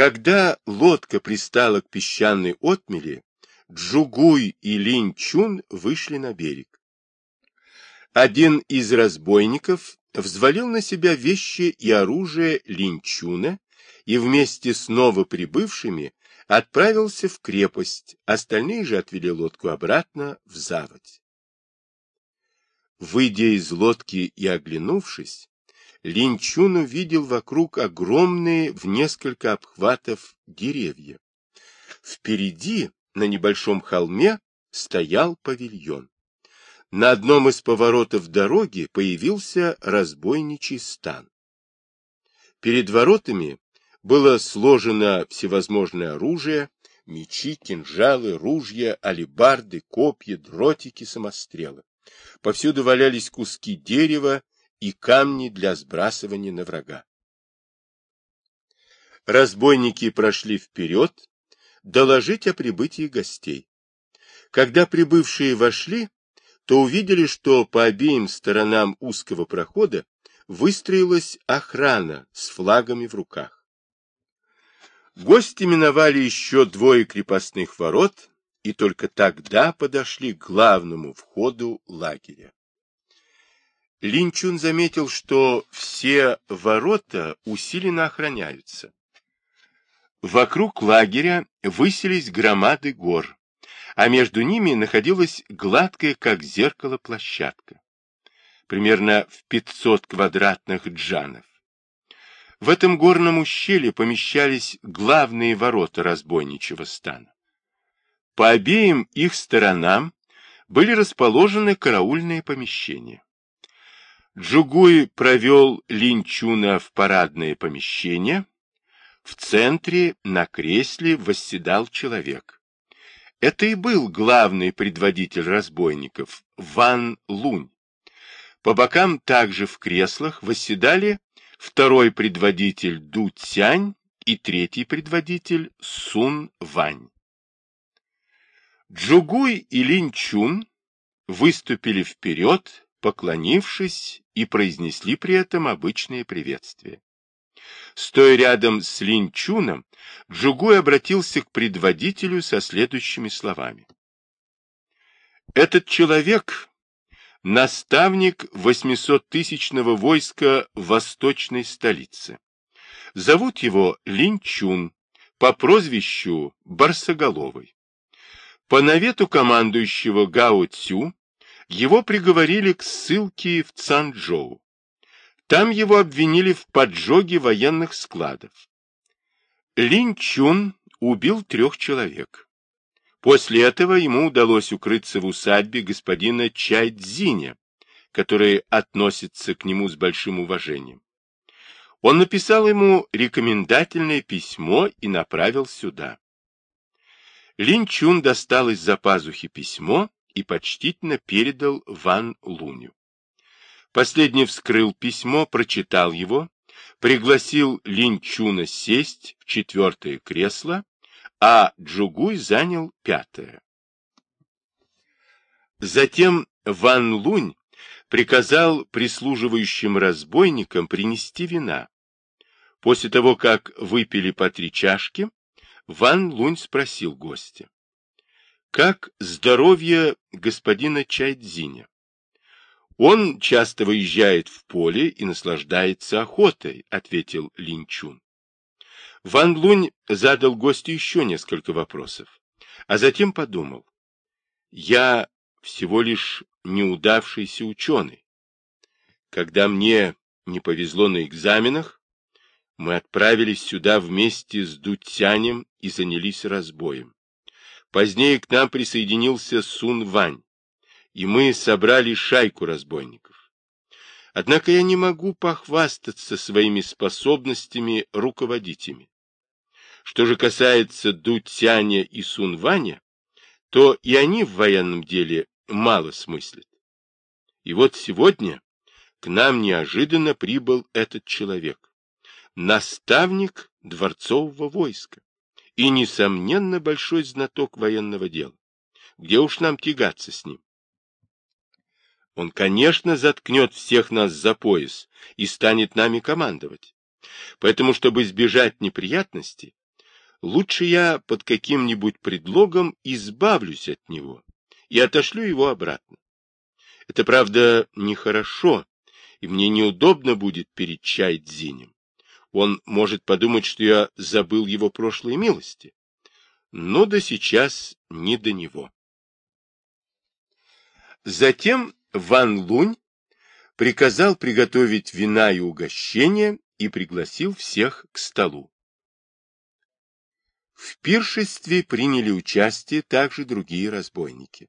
Когда лодка пристала к песчаной отмели, Джугуй и Линчун вышли на берег. Один из разбойников взвалил на себя вещи и оружие Линчуна и вместе с новоприбывшими отправился в крепость, остальные же отвели лодку обратно в заводь. Выйдя из лодки и оглянувшись, Линчун увидел вокруг огромные в несколько обхватов деревья. Впереди, на небольшом холме, стоял павильон. На одном из поворотов дороги появился разбойничий стан. Перед воротами было сложено всевозможное оружие, мечи, кинжалы, ружья, алебарды, копья, дротики, самострелы. Повсюду валялись куски дерева и камни для сбрасывания на врага. Разбойники прошли вперед, доложить о прибытии гостей. Когда прибывшие вошли, то увидели, что по обеим сторонам узкого прохода выстроилась охрана с флагами в руках. Гости миновали еще двое крепостных ворот и только тогда подошли к главному входу лагеря. Линчун заметил, что все ворота усиленно охраняются. Вокруг лагеря высились громады гор, а между ними находилась гладкая, как зеркало, площадка, примерно в 500 квадратных джанов. В этом горном ущелье помещались главные ворота разбойничьего стана. По обеим их сторонам были расположены караульные помещения. Джугуй провел Линчуна в парадное помещение. В центре на кресле восседал человек. Это и был главный предводитель разбойников, Ван Лунь. По бокам также в креслах восседали второй предводитель Ду Цянь и третий предводитель Сун Вань. Джугуй и Линчун выступили вперед, поклонившись и произнесли при этом обычное приветствие. Стоя рядом с Линчуном, Джугуй обратился к предводителю со следующими словами. «Этот человек — наставник 800-тысячного войска восточной столице. Зовут его Линчун по прозвищу Барсоголовый. По навету командующего Гао Цю его приговорили к ссылке в Цанчжоу. Там его обвинили в поджоге военных складов. Лин Чун убил трех человек. После этого ему удалось укрыться в усадьбе господина Чайдзиня, который относится к нему с большим уважением. Он написал ему рекомендательное письмо и направил сюда. Лин Чун достал из-за пазухи письмо и почтительно передал Ван Луню. Последний вскрыл письмо, прочитал его, пригласил Линчуна сесть в четвертое кресло, а Джугуй занял пятое. Затем Ван Лунь приказал прислуживающим разбойникам принести вина. После того, как выпили по три чашки, Ван Лунь спросил гостя. Как здоровье господина Чайдзиня? Он часто выезжает в поле и наслаждается охотой, ответил Линчун. Ван Лунь задал гостю еще несколько вопросов, а затем подумал. Я всего лишь неудавшийся ученый. Когда мне не повезло на экзаменах, мы отправились сюда вместе с Дутянем и занялись разбоем. Позднее к нам присоединился Сун Вань, и мы собрали шайку разбойников. Однако я не могу похвастаться своими способностями руководить ими. Что же касается Ду Тяня и Сун Ваня, то и они в военном деле мало смыслят. И вот сегодня к нам неожиданно прибыл этот человек, наставник дворцового войска и, несомненно, большой знаток военного дела. Где уж нам тягаться с ним? Он, конечно, заткнет всех нас за пояс и станет нами командовать. Поэтому, чтобы избежать неприятностей, лучше я под каким-нибудь предлогом избавлюсь от него и отошлю его обратно. Это, правда, нехорошо, и мне неудобно будет перед Чайдзинем. Он может подумать, что я забыл его прошлые милости. Но да сейчас не до него. Затем Ван Лунь приказал приготовить вина и угощения и пригласил всех к столу. В пиршестве приняли участие также другие разбойники.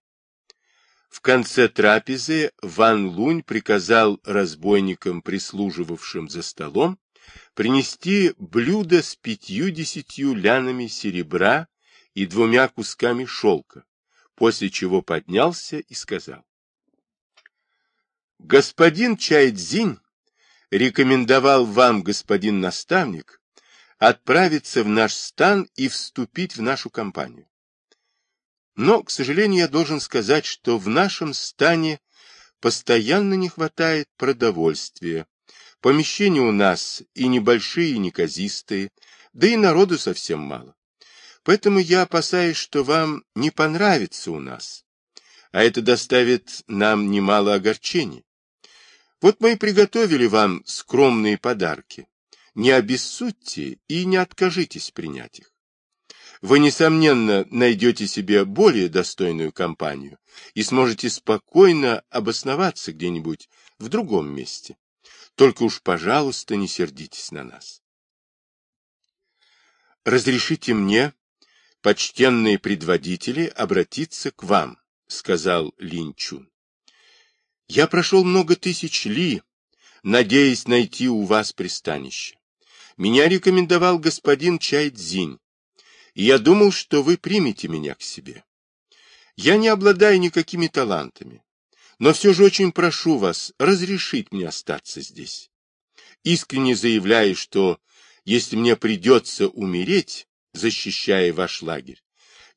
В конце трапезы Ван Лунь приказал разбойникам, прислуживавшим за столом, принести блюдо с пятью-десятью лянами серебра и двумя кусками шелка, после чего поднялся и сказал. Господин Чайдзинь рекомендовал вам, господин наставник, отправиться в наш стан и вступить в нашу компанию. Но, к сожалению, я должен сказать, что в нашем стане постоянно не хватает продовольствия. Помещения у нас и небольшие, и неказистые, да и народу совсем мало. Поэтому я опасаюсь, что вам не понравится у нас, а это доставит нам немало огорчений. Вот мы и приготовили вам скромные подарки не обессудьте и не откажитесь принять их. Вы, несомненно, найдете себе более достойную компанию и сможете спокойно обосноваться где-нибудь в другом месте. Только уж, пожалуйста, не сердитесь на нас. Разрешите мне, почтенные предводители, обратиться к вам, сказал Линчун. Я прошел много тысяч ли, надеясь найти у вас пристанище. Меня рекомендовал господин Чайдзинь, и я думал, что вы примете меня к себе. Я не обладаю никакими талантами, но все же очень прошу вас разрешить мне остаться здесь. Искренне заявляю, что если мне придется умереть, защищая ваш лагерь,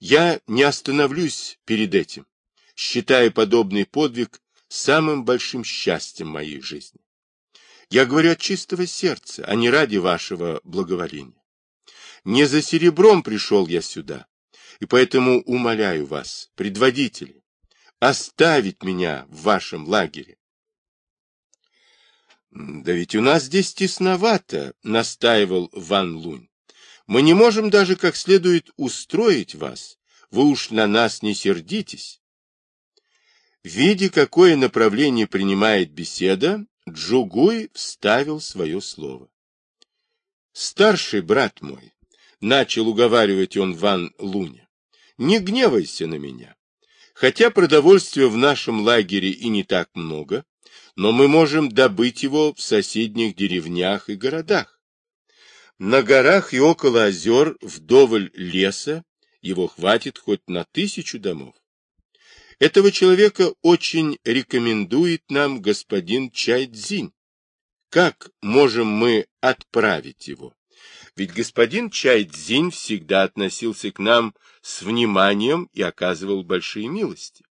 я не остановлюсь перед этим, считая подобный подвиг самым большим счастьем моей жизни. Я говорю от чистого сердца, а не ради вашего благоволения. Не за серебром пришел я сюда, и поэтому умоляю вас, предводители, оставить меня в вашем лагере. Да ведь у нас здесь тесновато, настаивал Ван Лунь. Мы не можем даже как следует устроить вас. Вы уж на нас не сердитесь. Видя, какое направление принимает беседа, Джугуй вставил свое слово. «Старший брат мой», — начал уговаривать он Ван Луня, — «не гневайся на меня. Хотя продовольствия в нашем лагере и не так много, но мы можем добыть его в соседних деревнях и городах. На горах и около озер вдоволь леса его хватит хоть на тысячу домов. Этого человека очень рекомендует нам господин Чайдзинь. Как можем мы отправить его? Ведь господин Чайдзинь всегда относился к нам с вниманием и оказывал большие милости.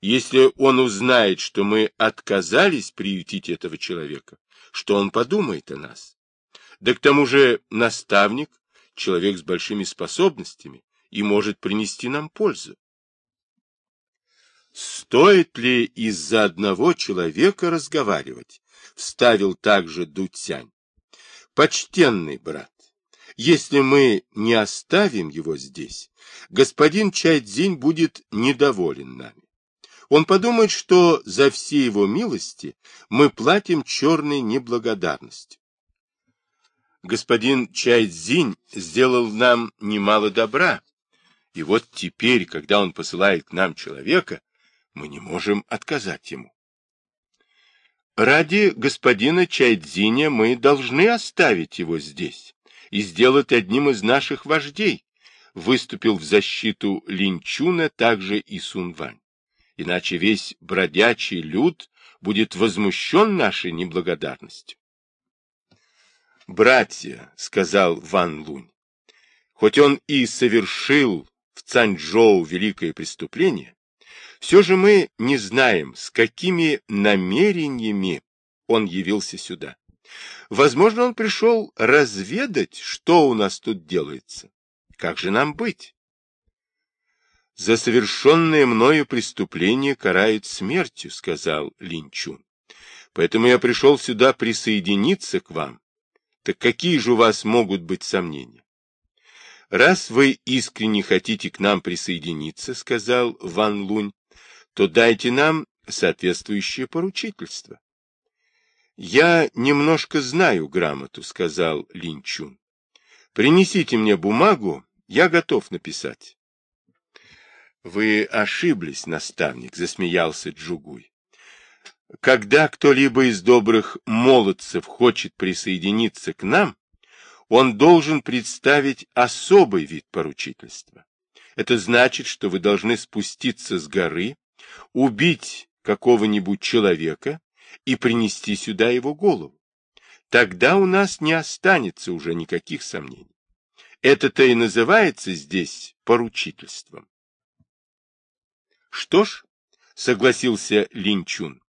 Если он узнает, что мы отказались приютить этого человека, что он подумает о нас? Да к тому же наставник — человек с большими способностями и может принести нам пользу. Стоит ли из-за одного человека разговаривать? Вставил также Дуцянь. Почтенный брат, если мы не оставим его здесь, господин Чайдзинь будет недоволен нами. Он подумает, что за все его милости мы платим черной неблагодарностью. Господин Чайдзинь сделал нам немало добра, и вот теперь, когда он посылает к нам человека, мы не можем отказать ему. Ради господина Чайдзиня мы должны оставить его здесь и сделать одним из наших вождей, выступил в защиту Линчуна также и Сунвань. Иначе весь бродячий люд будет возмущен нашей неблагодарностью. «Братья», — сказал Ван Лунь, — «хоть он и совершил в Цанчжоу великое преступление, все же мы не знаем, с какими намерениями он явился сюда. Возможно, он пришел разведать, что у нас тут делается, Как же нам быть? За совершенное мною преступление карают смертью, сказал Линчун. Поэтому я пришел сюда присоединиться к вам. Так какие же у вас могут быть сомнения? Раз вы искренне хотите к нам присоединиться, сказал Ван Лунь, то дайте нам соответствующее поручительство. Я немножко знаю грамоту, сказал Линчун. Принесите мне бумагу, я готов написать. Вы ошиблись, наставник, засмеялся Джугуй. Когда кто-либо из добрых молодцев хочет присоединиться к нам, он должен представить особый вид поручительства. Это значит, что вы должны спуститься с горы, убить какого-нибудь человека и принести сюда его голову. Тогда у нас не останется уже никаких сомнений. Это-то и называется здесь поручительством. Что ж, согласился Линчун,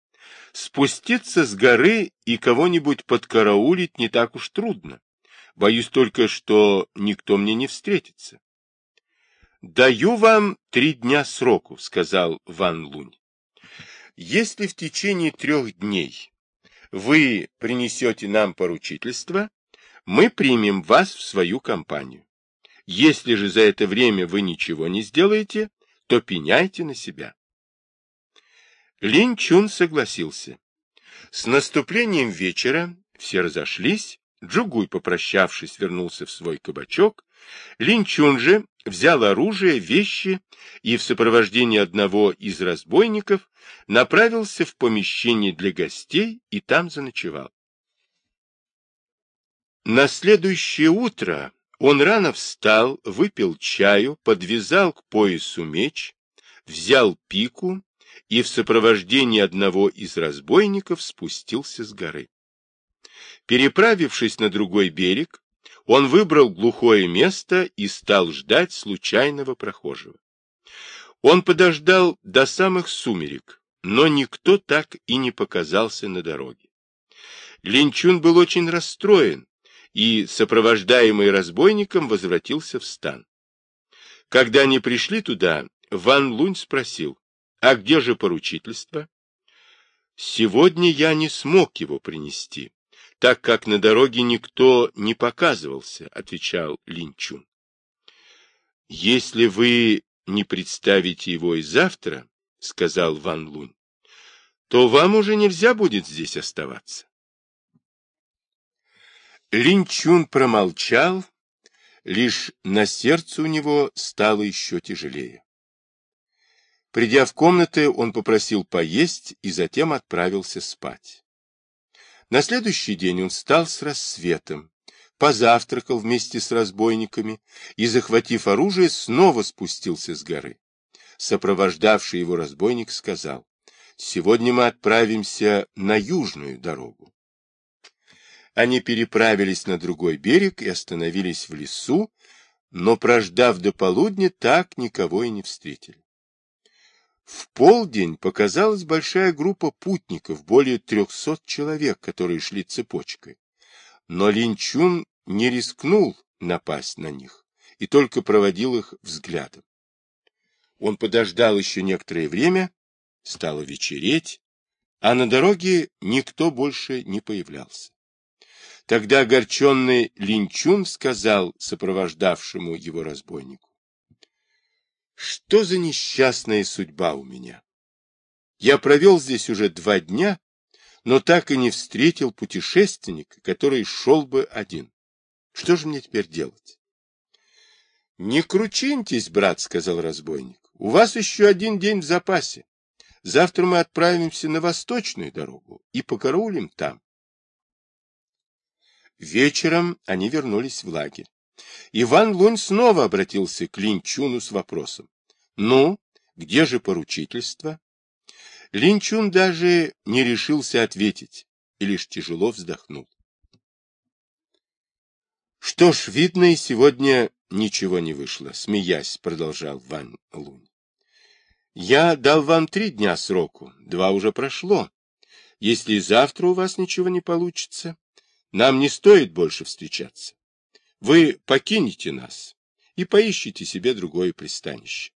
спуститься с горы и кого-нибудь подкараулить не так уж трудно. Боюсь только, что никто мне не встретится. «Даю вам три дня сроку», — сказал Ван Лунь. Если в течение трех дней вы принесете нам поручительство, мы примем вас в свою компанию. Если же за это время вы ничего не сделаете, то пеняйте на себя. Лин Чун согласился. С наступлением вечера все разошлись, Джугуй, попрощавшись, вернулся в свой кабачок, Лин Чун же взял оружие, вещи и в сопровождении одного из разбойников направился в помещение для гостей и там заночевал. На следующее утро он рано встал, выпил чаю, подвязал к поясу меч, взял пику и в сопровождении одного из разбойников спустился с горы. Переправившись на другой берег, он выбрал глухое место и стал ждать случайного прохожего. Он подождал до самых сумерек, но никто так и не показался на дороге. Линчун был очень расстроен и, сопровождаемый разбойником, возвратился в стан. Когда они пришли туда, Ван Лунь спросил, а где же поручительство? Сегодня я не смог его принести так как на дороге никто не показывался, — отвечал Линчун. — Если вы не представите его и завтра, — сказал Ван Лунь, — то вам уже нельзя будет здесь оставаться. Линчун промолчал, лишь на сердце у него стало еще тяжелее. Придя в комнаты, он попросил поесть и затем отправился спать. На следующий день он встал с рассветом, позавтракал вместе с разбойниками и, захватив оружие, снова спустился с горы. Сопровождавший его разбойник сказал, «Сегодня мы отправимся на южную дорогу». Они переправились на другой берег и остановились в лесу, но, прождав до полудня, так никого и не встретили. В полдень показалась большая группа путников, более трехсот человек, которые шли цепочкой. Но Линчун не рискнул напасть на них и только проводил их взглядом. Он подождал еще некоторое время, стало вечереть, а на дороге никто больше не появлялся. Тогда огорченный Линчун сказал сопровождавшему его разбойнику, что за несчастная судьба у меня? Я провел здесь уже два дня, но так и не встретил путешественника, который шел бы один. Что же мне теперь делать? — Не кручиньтесь, брат, — сказал разбойник. — У вас еще один день в запасе. Завтра мы отправимся на восточную дорогу и покараулим там. Вечером они вернулись в лагерь. Иван Лунь снова обратился к Линчуну с вопросом. «Ну, где же поручительство?» Линчун даже не решился ответить и лишь тяжело вздохнул. «Что ж, видно, и сегодня ничего не вышло», — смеясь продолжал Ван Лунь. «Я дал вам три дня сроку, два уже прошло. Если завтра у вас ничего не получится, нам не стоит больше встречаться. Вы покинете нас, и поищите себе другое пристанище.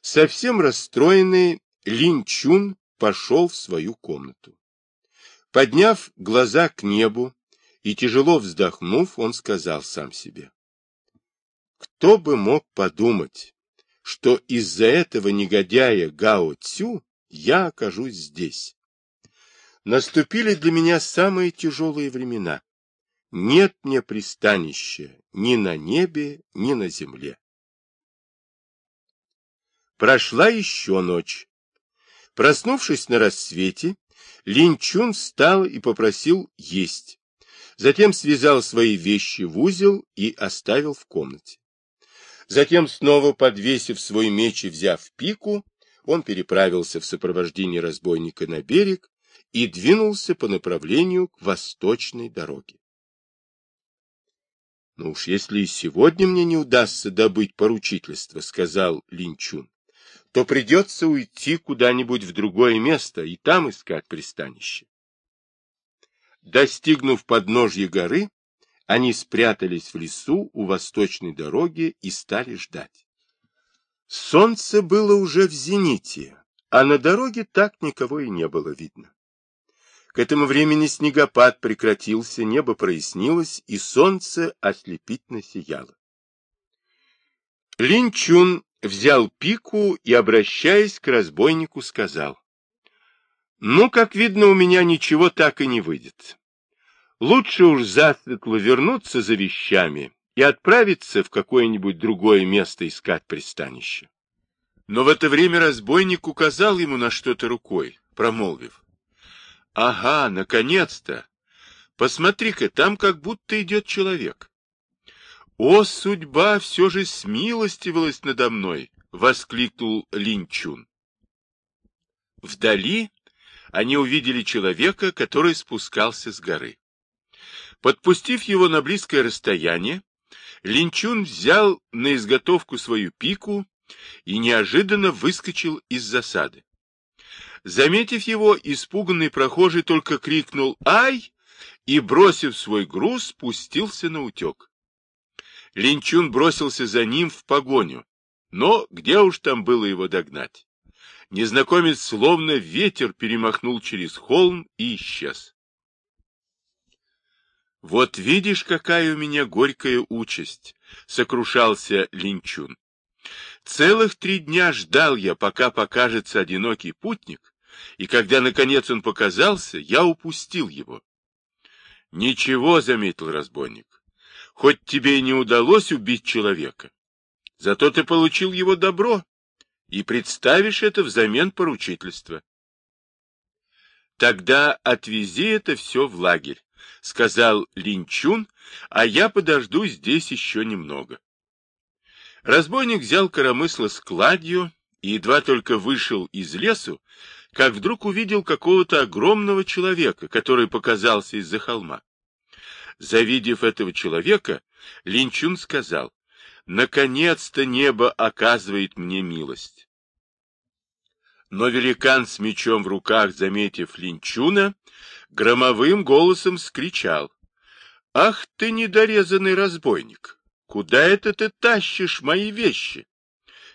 Совсем расстроенный Лин Чун пошел в свою комнату. Подняв глаза к небу и тяжело вздохнув, он сказал сам себе. Кто бы мог подумать, что из-за этого негодяя Гао Цю я окажусь здесь. Наступили для меня самые тяжелые времена. Нет мне пристанища ни на небе, ни на земле. Прошла еще ночь. Проснувшись на рассвете, Линчун встал и попросил есть. Затем связал свои вещи в узел и оставил в комнате. Затем, снова подвесив свой меч и взяв пику, он переправился в сопровождении разбойника на берег и двинулся по направлению к восточной дороге. «Ну уж если и сегодня мне не удастся добыть поручительство, — сказал Линчун, — то придется уйти куда-нибудь в другое место и там искать пристанище. Достигнув подножья горы, они спрятались в лесу у восточной дороги и стали ждать. Солнце было уже в зените, а на дороге так никого и не было видно. К этому времени снегопад прекратился, небо прояснилось, и солнце ослепительно сияло. Линчун взял пику и, обращаясь к разбойнику, сказал, «Ну, как видно, у меня ничего так и не выйдет. Лучше уж засветло вернуться за вещами и отправиться в какое-нибудь другое место искать пристанище. Но в это время разбойник указал ему на что-то рукой, промолвив. — Ага, наконец-то! Посмотри-ка, там как будто идет человек. — О, судьба все же смилостивилась надо мной! — воскликнул Линчун. Вдали они увидели человека, который спускался с горы. Подпустив его на близкое расстояние, Линчун взял на изготовку свою пику и неожиданно выскочил из засады. Заметив его, испуганный прохожий только крикнул «Ай!» и, бросив свой груз, спустился на утек. Линчун бросился за ним в погоню, но где уж там было его догнать? Незнакомец словно ветер перемахнул через холм и исчез. Вот видишь, какая у меня горькая участь, сокрушался Линчун. Целых три дня ждал я, пока покажется одинокий путник, и когда, наконец, он показался, я упустил его. Ничего, — заметил разбойник, — хоть тебе и не удалось убить человека, зато ты получил его добро и представишь это взамен поручительства. Тогда отвези это все в лагерь, — сказал Линчун, — а я подожду здесь еще немного. Разбойник взял коромысло с кладью и едва только вышел из лесу, как вдруг увидел какого-то огромного человека, который показался из-за холма. Завидев этого человека, Линчун сказал, «Наконец-то небо оказывает мне милость». Но великан с мечом в руках, заметив Линчуна, громовым голосом скричал. — Ах ты, недорезанный разбойник! Куда это ты тащишь мои вещи?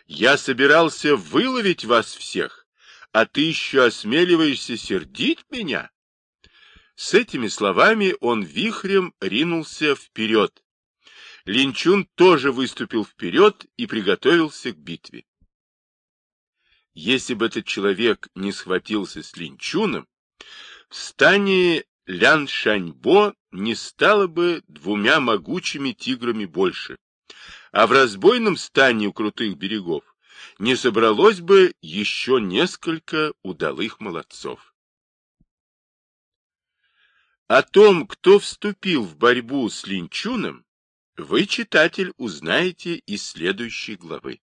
Я собирался выловить вас всех, а ты еще осмеливаешься сердить меня? С этими словами он вихрем ринулся вперед. Линчун тоже выступил вперед и приготовился к битве. Если бы этот человек не схватился с Линчуном, в стане Лян Шаньбо не стало бы двумя могучими тиграми больше, а в разбойном стане у крутых берегов не собралось бы еще несколько удалых молодцов. О том, кто вступил в борьбу с Линчуном, вы, читатель, узнаете из следующей главы.